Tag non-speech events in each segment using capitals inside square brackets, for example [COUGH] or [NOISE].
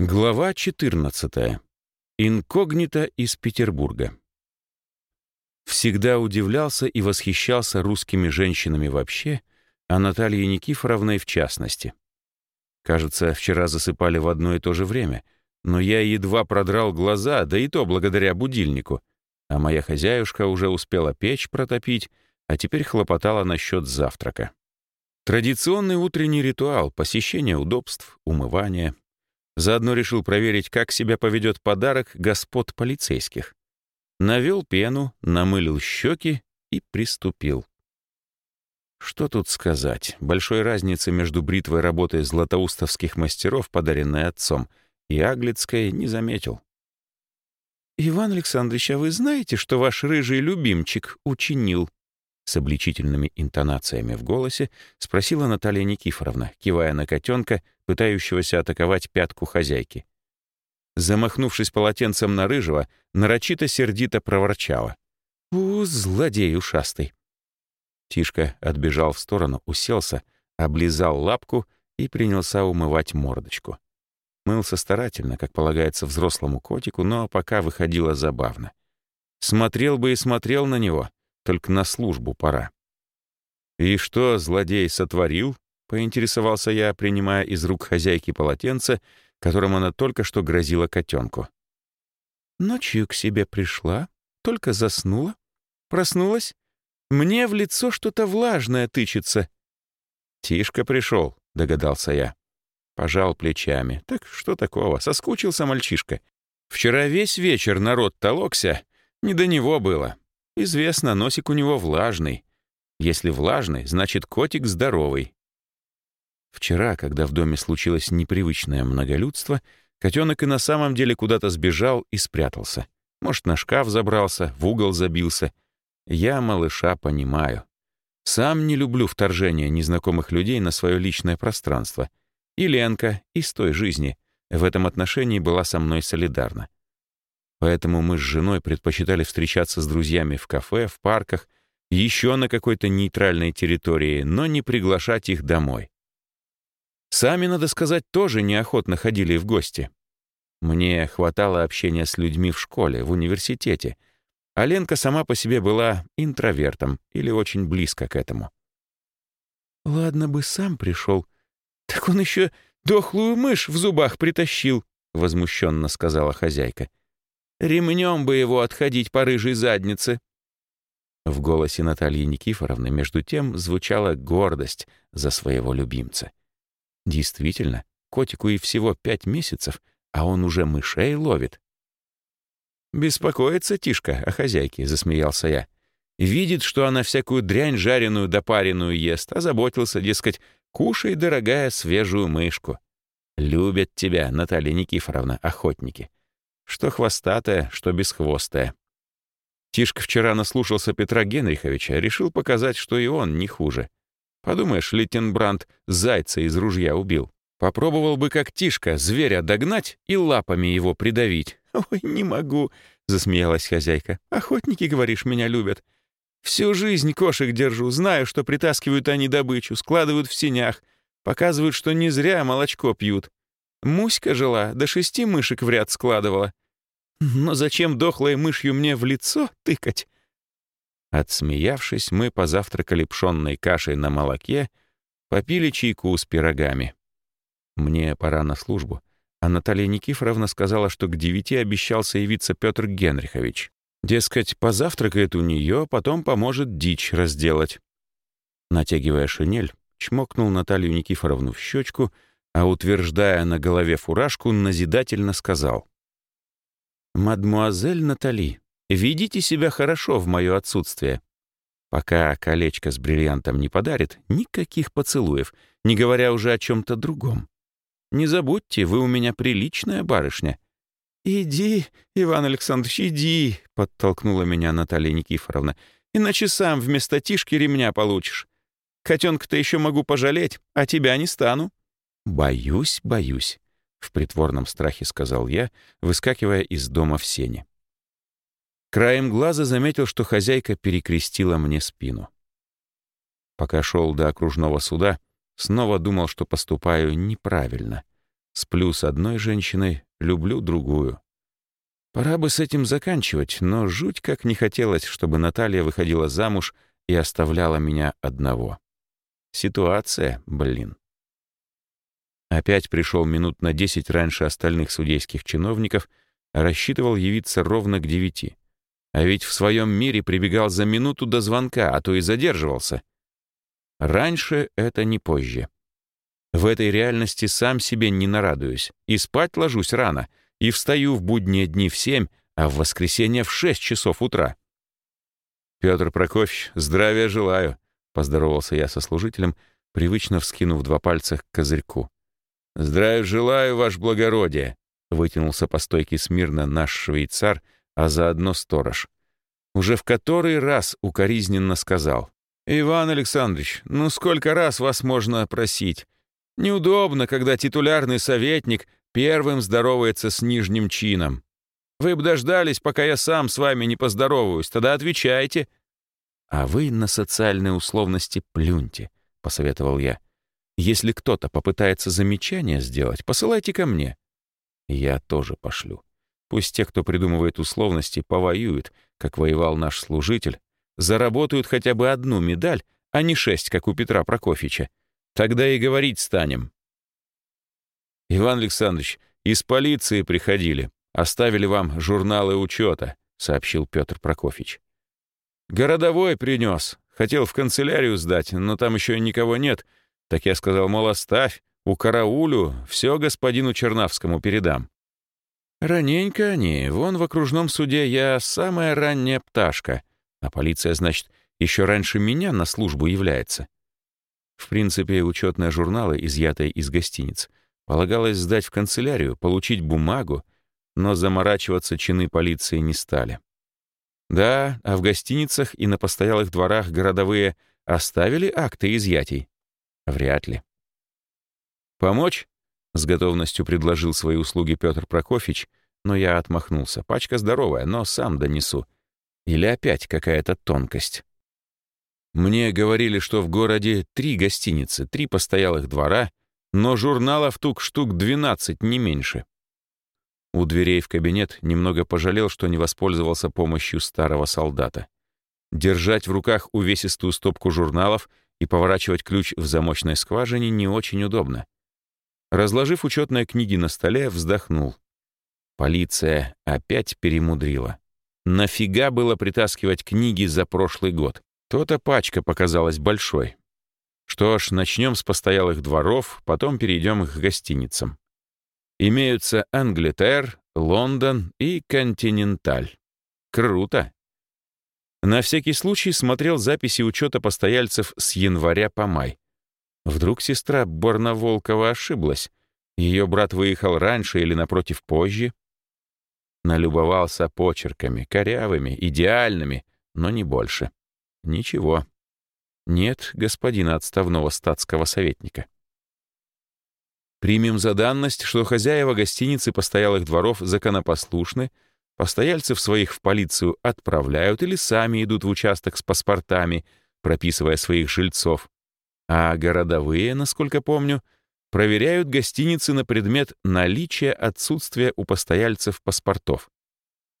Глава 14. Инкогнито из Петербурга. Всегда удивлялся и восхищался русскими женщинами вообще, а Натальей Никифоровной в частности. Кажется, вчера засыпали в одно и то же время, но я едва продрал глаза, да и то благодаря будильнику, а моя хозяюшка уже успела печь протопить, а теперь хлопотала насчет завтрака. Традиционный утренний ритуал — посещение удобств, умывание, Заодно решил проверить, как себя поведет подарок господ полицейских. Навел пену, намылил щеки и приступил. Что тут сказать? Большой разницы между бритвой работой златоустовских мастеров, подаренной отцом, и аглицкой не заметил. «Иван Александрович, а вы знаете, что ваш рыжий любимчик учинил?» С обличительными интонациями в голосе спросила Наталья Никифоровна, кивая на котенка, пытающегося атаковать пятку хозяйки. Замахнувшись полотенцем на рыжего, нарочито сердито проворчала. «У, злодей ушастый!» Тишка отбежал в сторону, уселся, облизал лапку и принялся умывать мордочку. Мылся старательно, как полагается взрослому котику, но пока выходило забавно. Смотрел бы и смотрел на него, только на службу пора. «И что злодей сотворил?» — поинтересовался я, принимая из рук хозяйки полотенце, которым она только что грозила котенку. Ночью к себе пришла, только заснула, проснулась. Мне в лицо что-то влажное тычется. «Тишка пришел», — догадался я. Пожал плечами. «Так что такого? Соскучился мальчишка. Вчера весь вечер народ толокся, не до него было. Известно, носик у него влажный. Если влажный, значит, котик здоровый. Вчера, когда в доме случилось непривычное многолюдство, котенок и на самом деле куда-то сбежал и спрятался. Может, на шкаф забрался, в угол забился. Я малыша понимаю. Сам не люблю вторжение незнакомых людей на свое личное пространство. И Ленка из той жизни в этом отношении была со мной солидарна. Поэтому мы с женой предпочитали встречаться с друзьями в кафе, в парках, еще на какой-то нейтральной территории, но не приглашать их домой. Сами, надо сказать, тоже неохотно ходили в гости. Мне хватало общения с людьми в школе, в университете, а Ленка сама по себе была интровертом или очень близко к этому. «Ладно бы сам пришел, так он еще дохлую мышь в зубах притащил», — возмущенно сказала хозяйка. «Ремнем бы его отходить по рыжей заднице». В голосе Натальи Никифоровны между тем звучала гордость за своего любимца. Действительно, котику и всего пять месяцев, а он уже мышей ловит. «Беспокоится Тишка о хозяйке», — засмеялся я. «Видит, что она всякую дрянь жареную да пареную ест, озаботился, дескать, кушай, дорогая, свежую мышку. Любят тебя, Наталья Никифоровна, охотники. Что хвостатая, что бесхвостая». Тишка вчера наслушался Петра Генриховича, решил показать, что и он не хуже. Подумаешь, Литтенбранд зайца из ружья убил. Попробовал бы как Тишка зверя догнать и лапами его придавить. [LAUGHS] «Ой, не могу», — засмеялась хозяйка. «Охотники, говоришь, меня любят. Всю жизнь кошек держу, знаю, что притаскивают они добычу, складывают в синях, показывают, что не зря молочко пьют. Муська жила, до шести мышек в ряд складывала. Но зачем дохлой мышью мне в лицо тыкать? Отсмеявшись, мы позавтракали пшенной кашей на молоке, попили чайку с пирогами. Мне пора на службу, а Наталья Никифоровна сказала, что к девяти обещался явиться Петр Генрихович. Дескать, позавтракает у нее, потом поможет дичь разделать. Натягивая шинель, чмокнул Наталью Никифоровну в щечку, а, утверждая на голове фуражку, назидательно сказал. «Мадмуазель Натали, Ведите себя хорошо в мое отсутствие. Пока колечко с бриллиантом не подарит, никаких поцелуев, не говоря уже о чем-то другом. Не забудьте, вы у меня приличная барышня». «Иди, Иван Александрович, иди», — подтолкнула меня Наталья Никифоровна. «Иначе сам вместо тишки ремня получишь. Котенка-то еще могу пожалеть, а тебя не стану». «Боюсь, боюсь», — в притворном страхе сказал я, выскакивая из дома в сене. Краем глаза заметил, что хозяйка перекрестила мне спину. Пока шел до окружного суда, снова думал, что поступаю неправильно. Сплю с одной женщиной, люблю другую. Пора бы с этим заканчивать, но жуть как не хотелось, чтобы Наталья выходила замуж и оставляла меня одного. Ситуация, блин. Опять пришел минут на десять раньше остальных судейских чиновников, а рассчитывал явиться ровно к девяти. А ведь в своем мире прибегал за минуту до звонка, а то и задерживался. Раньше это не позже. В этой реальности сам себе не нарадуюсь. И спать ложусь рано, и встаю в будние дни в семь, а в воскресенье в шесть часов утра. «Петр Прокофьевич, здравия желаю», — поздоровался я со служителем, привычно вскинув два пальца к козырьку. «Здравия желаю, ваше благородие», — вытянулся по стойке смирно наш швейцар, а заодно сторож. Уже в который раз укоризненно сказал. «Иван Александрович, ну сколько раз вас можно просить? Неудобно, когда титулярный советник первым здоровается с нижним чином. Вы бы дождались, пока я сам с вами не поздороваюсь, тогда отвечайте». «А вы на социальные условности плюньте», — посоветовал я. «Если кто-то попытается замечание сделать, посылайте ко мне». «Я тоже пошлю. Пусть те, кто придумывает условности, повоюют, как воевал наш служитель, заработают хотя бы одну медаль, а не шесть, как у Петра Прокофьевича. Тогда и говорить станем. Иван Александрович, из полиции приходили. Оставили вам журналы учета, сообщил Петр Прокофьевич. Городовой принес. Хотел в канцелярию сдать, но там еще никого нет. Так я сказал, мол, оставь, у караулю, все господину Чернавскому передам. Раненько они. Вон в окружном суде я самая ранняя пташка. А полиция, значит, еще раньше меня на службу является. В принципе, учетные журналы, изъятые из гостиниц, полагалось сдать в канцелярию, получить бумагу, но заморачиваться чины полиции не стали. Да, а в гостиницах и на постоялых дворах городовые оставили акты изъятий? Вряд ли. «Помочь?» — с готовностью предложил свои услуги Петр Прокофьевич, но я отмахнулся. Пачка здоровая, но сам донесу. Или опять какая-то тонкость. Мне говорили, что в городе три гостиницы, три постоялых двора, но журналов тук штук 12, не меньше. У дверей в кабинет немного пожалел, что не воспользовался помощью старого солдата. Держать в руках увесистую стопку журналов и поворачивать ключ в замочной скважине не очень удобно. Разложив учетные книги на столе, вздохнул. Полиция опять перемудрила. Нафига было притаскивать книги за прошлый год? То-то пачка показалась большой. Что ж, начнем с постоялых дворов, потом перейдем к гостиницам. Имеются Англитер, Лондон и Континенталь. Круто. На всякий случай смотрел записи учета постояльцев с января по май. Вдруг сестра Борна-Волкова ошиблась. Ее брат выехал раньше или, напротив, позже. Налюбовался почерками, корявыми, идеальными, но не больше. Ничего. Нет господина отставного статского советника. Примем за данность, что хозяева гостиницы постоялых дворов законопослушны, постояльцев своих в полицию отправляют или сами идут в участок с паспортами, прописывая своих жильцов, а городовые, насколько помню, проверяют гостиницы на предмет наличия отсутствия у постояльцев паспортов.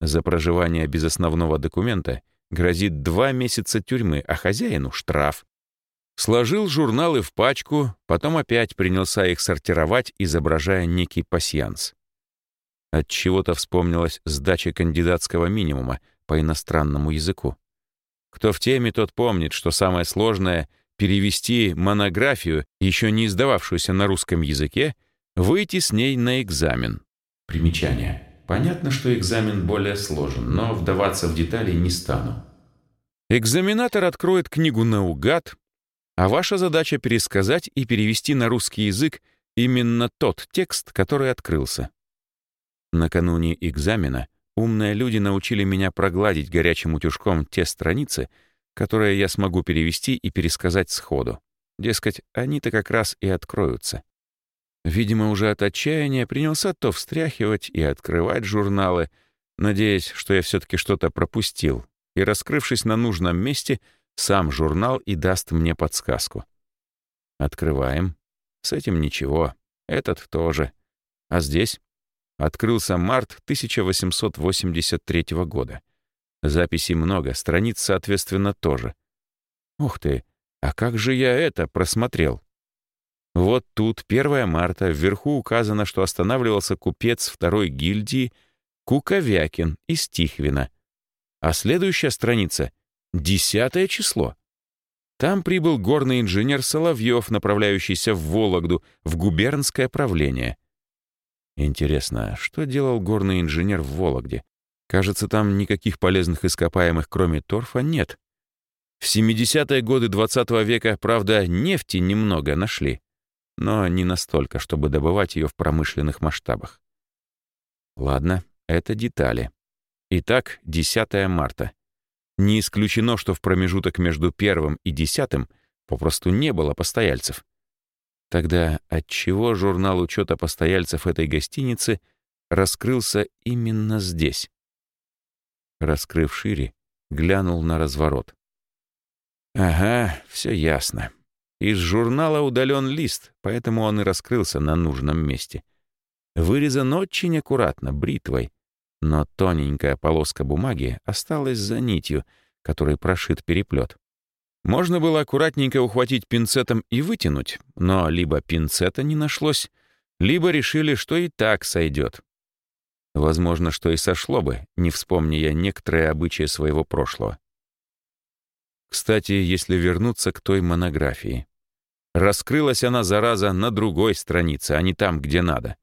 За проживание без основного документа грозит два месяца тюрьмы, а хозяину — штраф. Сложил журналы в пачку, потом опять принялся их сортировать, изображая некий пасьянс. От чего то вспомнилась сдача кандидатского минимума по иностранному языку. Кто в теме, тот помнит, что самое сложное — перевести монографию, еще не издававшуюся на русском языке, выйти с ней на экзамен. Примечание. Понятно, что экзамен более сложен, но вдаваться в детали не стану. Экзаменатор откроет книгу наугад, а ваша задача пересказать и перевести на русский язык именно тот текст, который открылся. Накануне экзамена умные люди научили меня прогладить горячим утюжком те страницы, которые я смогу перевести и пересказать сходу. Дескать, они-то как раз и откроются. Видимо, уже от отчаяния принялся то встряхивать и открывать журналы, надеясь, что я все-таки что-то пропустил, и, раскрывшись на нужном месте, сам журнал и даст мне подсказку. Открываем. С этим ничего. Этот тоже. А здесь? Открылся март 1883 года. Записей много, страниц, соответственно, тоже. Ух ты, а как же я это просмотрел? Вот тут, 1 марта, вверху указано, что останавливался купец второй гильдии Куковякин из Тихвина. А следующая страница — десятое число. Там прибыл горный инженер Соловьев, направляющийся в Вологду, в губернское правление. Интересно, что делал горный инженер в Вологде? Кажется, там никаких полезных ископаемых, кроме торфа, нет. В 70-е годы 20 -го века, правда, нефти немного нашли, но не настолько, чтобы добывать ее в промышленных масштабах. Ладно, это детали. Итак, 10 марта. Не исключено, что в промежуток между первым и десятым попросту не было постояльцев. Тогда отчего журнал учета постояльцев этой гостиницы раскрылся именно здесь? Раскрыв шире, глянул на разворот. Ага, все ясно. Из журнала удален лист, поэтому он и раскрылся на нужном месте. Вырезан очень аккуратно, бритвой, но тоненькая полоска бумаги осталась за нитью, которой прошит переплет. Можно было аккуратненько ухватить пинцетом и вытянуть, но либо пинцета не нашлось, либо решили, что и так сойдет. Возможно, что и сошло бы, не вспомни я некоторые обычаи своего прошлого. Кстати, если вернуться к той монографии. Раскрылась она, зараза, на другой странице, а не там, где надо.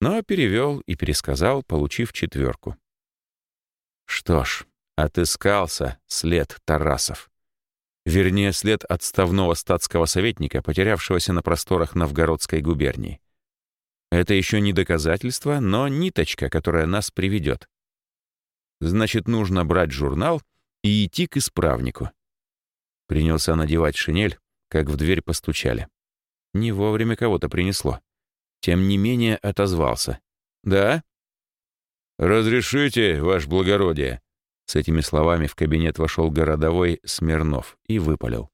Но перевел и пересказал, получив четверку. Что ж, отыскался след Тарасов. Вернее, след отставного статского советника, потерявшегося на просторах Новгородской губернии. Это еще не доказательство, но ниточка, которая нас приведет. Значит, нужно брать журнал и идти к исправнику. Принялся надевать шинель, как в дверь постучали. Не вовремя кого-то принесло. Тем не менее отозвался. «Да?» «Разрешите, ваше благородие?» С этими словами в кабинет вошел городовой Смирнов и выпалил.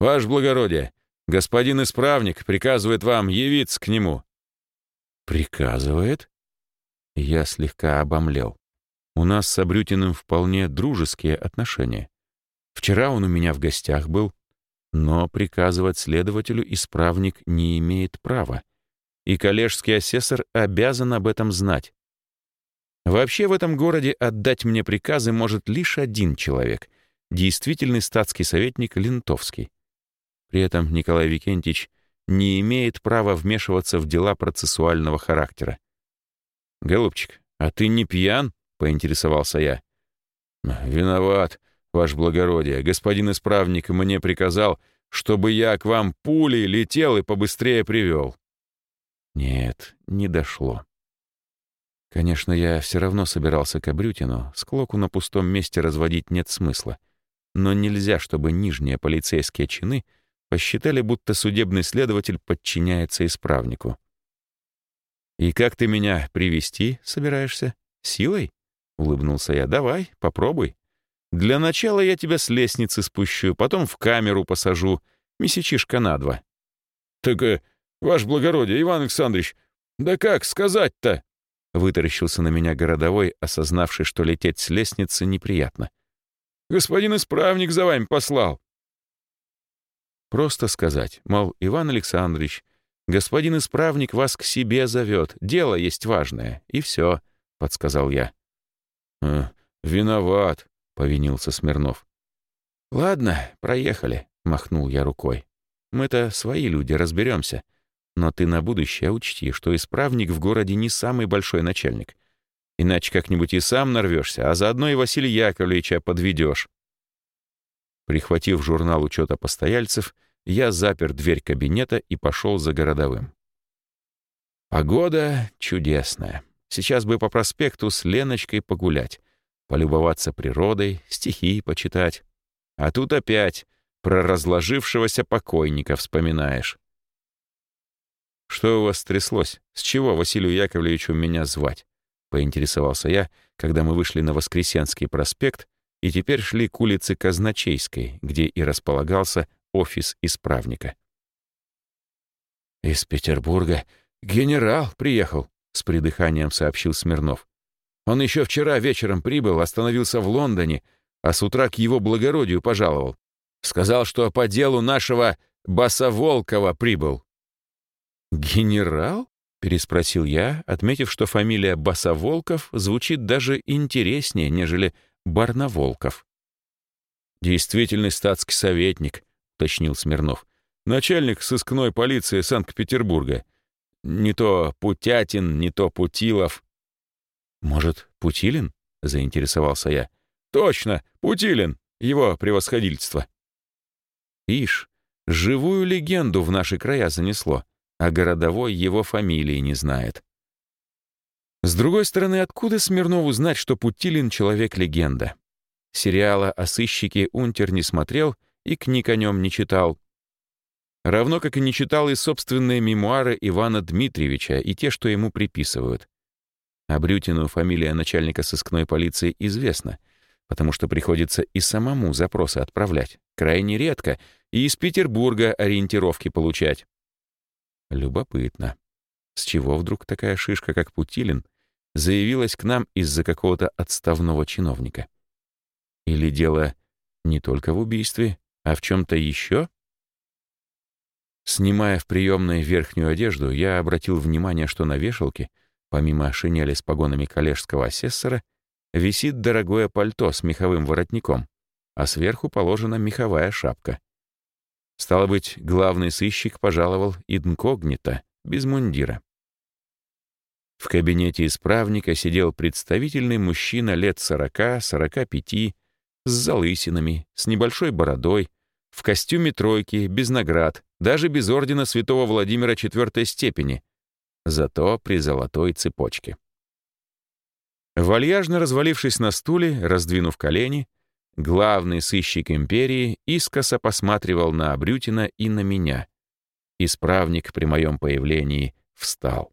«Ваше благородие, господин исправник приказывает вам явиться к нему». «Приказывает?» Я слегка обомлел. У нас с Абрютиным вполне дружеские отношения. Вчера он у меня в гостях был, но приказывать следователю исправник не имеет права, и коллежский асессор обязан об этом знать. Вообще в этом городе отдать мне приказы может лишь один человек — действительный статский советник Лентовский. При этом Николай Викентьевич не имеет права вмешиваться в дела процессуального характера. «Голубчик, а ты не пьян?» — поинтересовался я. «Виноват, ваше благородие. Господин исправник мне приказал, чтобы я к вам пулей летел и побыстрее привел». Нет, не дошло. Конечно, я все равно собирался к Абрютину, склоку на пустом месте разводить нет смысла. Но нельзя, чтобы нижние полицейские чины посчитали, будто судебный следователь подчиняется исправнику. «И как ты меня привести собираешься? Силой?» — улыбнулся я. «Давай, попробуй. Для начала я тебя с лестницы спущу, потом в камеру посажу, месячишка на два». «Так, э, ваше благородие, Иван Александрович, да как сказать-то?» Вытаращился на меня городовой, осознавший, что лететь с лестницы неприятно. «Господин исправник за вами послал». Просто сказать, мол, Иван Александрович, господин исправник вас к себе зовет, дело есть важное, и все, — подсказал я. «Э, «Виноват», — повинился Смирнов. «Ладно, проехали», — махнул я рукой. «Мы-то свои люди, разберемся. Но ты на будущее учти, что исправник в городе не самый большой начальник. Иначе как-нибудь и сам нарвешься, а заодно и Василия Яковлевича подведешь. Прихватив журнал учета постояльцев, я запер дверь кабинета и пошел за городовым. Погода чудесная. Сейчас бы по проспекту с Леночкой погулять, полюбоваться природой, стихи почитать. А тут опять про разложившегося покойника вспоминаешь. «Что у вас стряслось? С чего Василию Яковлевичу меня звать?» — поинтересовался я, когда мы вышли на Воскресенский проспект и теперь шли к улице Казначейской, где и располагался офис исправника. «Из Петербурга генерал приехал», — с придыханием сообщил Смирнов. «Он еще вчера вечером прибыл, остановился в Лондоне, а с утра к его благородию пожаловал. Сказал, что по делу нашего Басоволкова прибыл». «Генерал?» — переспросил я, отметив, что фамилия Басоволков звучит даже интереснее, нежели Барноволков. «Действительный статский советник», — уточнил Смирнов. «Начальник сыскной полиции Санкт-Петербурга. Не то Путятин, не то Путилов». «Может, Путилин?» — заинтересовался я. «Точно, Путилин, его превосходительство». Ишь, живую легенду в наши края занесло а городовой его фамилии не знает. С другой стороны, откуда Смирнову знать, что Путилин — человек-легенда? Сериала о сыщике Унтер не смотрел и книг о нем не читал. Равно как и не читал и собственные мемуары Ивана Дмитриевича и те, что ему приписывают. А Брютину фамилия начальника сыскной полиции известна, потому что приходится и самому запросы отправлять, крайне редко, и из Петербурга ориентировки получать. Любопытно. С чего вдруг такая шишка, как Путилин, заявилась к нам из-за какого-то отставного чиновника? Или дело не только в убийстве, а в чем-то еще? Снимая в приемной верхнюю одежду, я обратил внимание, что на вешалке, помимо шинели с погонами коллежского асессора, висит дорогое пальто с меховым воротником, а сверху положена меховая шапка. Стало быть, главный сыщик пожаловал инкогнито, без мундира. В кабинете исправника сидел представительный мужчина лет сорока, сорока пяти, с залысинами, с небольшой бородой, в костюме тройки, без наград, даже без ордена святого Владимира четвертой степени, зато при золотой цепочке. Вальяжно развалившись на стуле, раздвинув колени, Главный сыщик империи искоса посматривал на Абрютина и на меня. Исправник при моем появлении встал.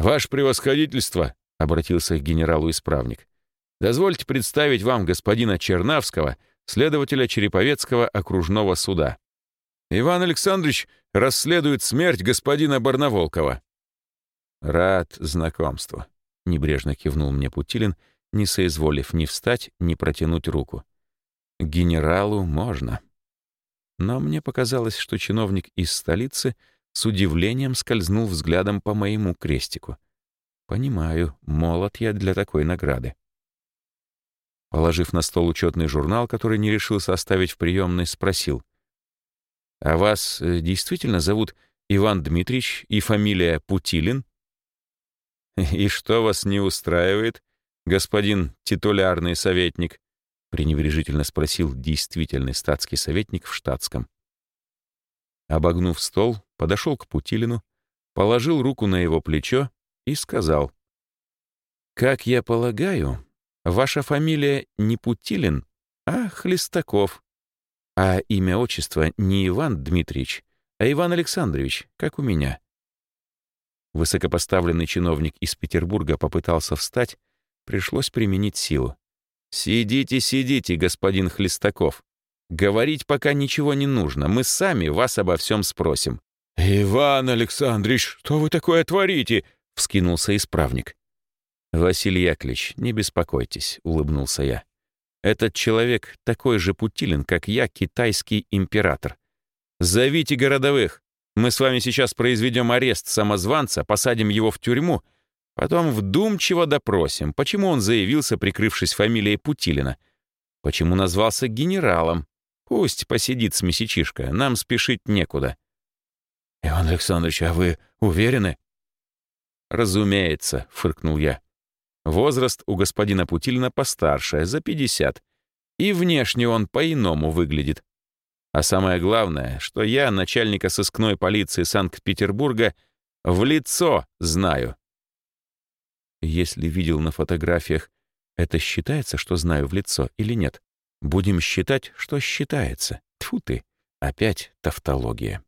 «Ваше превосходительство!» — обратился к генералу исправник. «Дозвольте представить вам господина Чернавского, следователя Череповецкого окружного суда. Иван Александрович расследует смерть господина Барноволкова». «Рад знакомству», — небрежно кивнул мне Путилин не соизволив ни встать, ни протянуть руку. Генералу можно. Но мне показалось, что чиновник из столицы с удивлением скользнул взглядом по моему крестику. Понимаю, молод я для такой награды. Положив на стол учетный журнал, который не решился оставить в приемной, спросил. «А вас э, действительно зовут Иван Дмитриевич и фамилия Путилин?» «И что вас не устраивает?» господин титулярный советник?» — пренебрежительно спросил действительный статский советник в штатском. Обогнув стол, подошел к Путилину, положил руку на его плечо и сказал. «Как я полагаю, ваша фамилия не Путилин, а Хлестаков, а имя отчества не Иван Дмитриевич, а Иван Александрович, как у меня». Высокопоставленный чиновник из Петербурга попытался встать, Пришлось применить силу. «Сидите, сидите, господин Хлестаков. Говорить пока ничего не нужно, мы сами вас обо всем спросим». «Иван Александрович, что вы такое творите?» — вскинулся исправник. «Василий Яковлевич, не беспокойтесь», — улыбнулся я. «Этот человек такой же Путилин, как я, китайский император. Зовите городовых. Мы с вами сейчас произведем арест самозванца, посадим его в тюрьму — Потом вдумчиво допросим, почему он заявился, прикрывшись фамилией Путилина. Почему назвался генералом. Пусть посидит с месячишка, нам спешить некуда. «Иван Александрович, а вы уверены?» «Разумеется», — фыркнул я. Возраст у господина Путилина постарше, за 50. И внешне он по-иному выглядит. А самое главное, что я начальника сыскной полиции Санкт-Петербурга в лицо знаю. Если видел на фотографиях, это считается, что знаю в лицо или нет? Будем считать, что считается. Тьфу ты, опять тавтология.